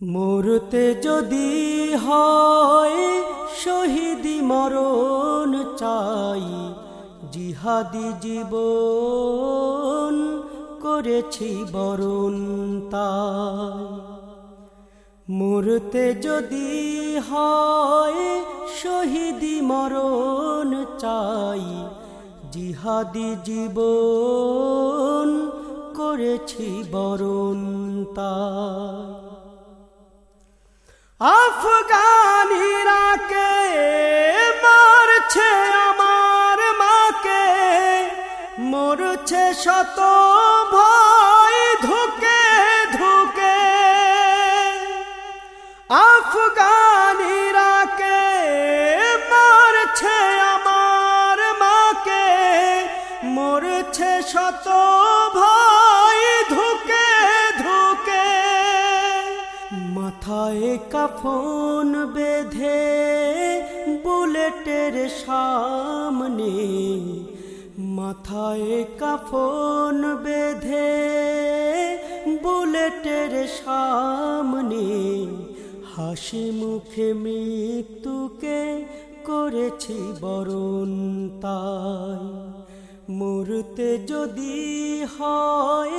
মরতে যদি হয় শহীদি মরণ চাই, জিহাদি জীবন করেছি বরণ তাই। মরতে যদি হয় শহীদি মরণ চাই, জিহাদি জীবন করেছি বরণ তাই। আফগানিরাকে মারছে আমার মাকে। মরছে শত ভয় ধুকে ধুকে। আফগানিরাকে মারছে আমার মাকে। মরছে শত কাফন বেঁধে বুলেটের সামনে মাথায় কাফন বেঁধে বুলেটের সামনে হাসি মুখে মৃত্যুকে করেছি বরণ তাই। মরতে যদি হয়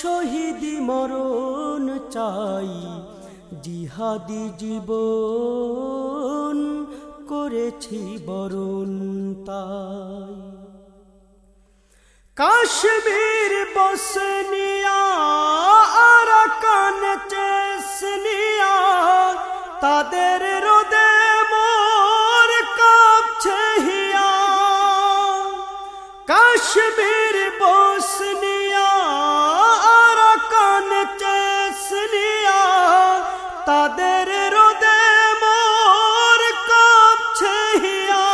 শহীদি মরণ চাই জিহাদি জীবন করেছি বরণ তাই। কাশ্মীর বসনিয়া, আরাকান চেসনিয়া, তাদের রোদে মোর কাঁপছে হিয়া। কাশ্মীর বসনিয়া তাদের রোদে মোর কাঁপছে হিয়া।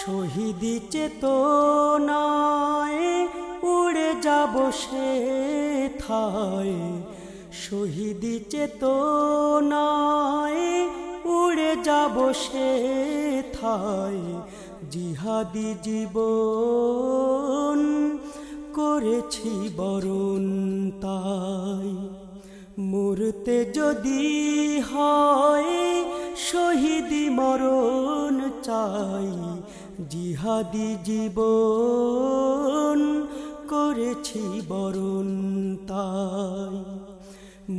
শহীদি চেতনায় উড়ে যাব সে থায়। শহীদি চেতনায় উড়ে যাব সে থায়। জিহাদি জীবন করেছি যদি হয়, শহীদি মরণ চাই, জিহাদি জীবন করেছি বরণ তাই।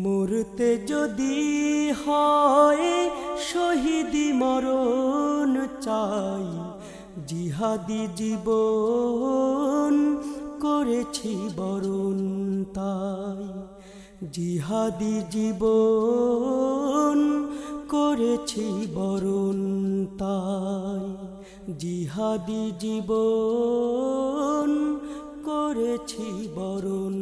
মরতে যদি হয়, শহীদি মরণ চাই, জিহাদি জীবন করেছি বরণ তাই। জিহাদি জীবন করেছি বরণ তাই। জিহাদি জীবন করেছি বরণ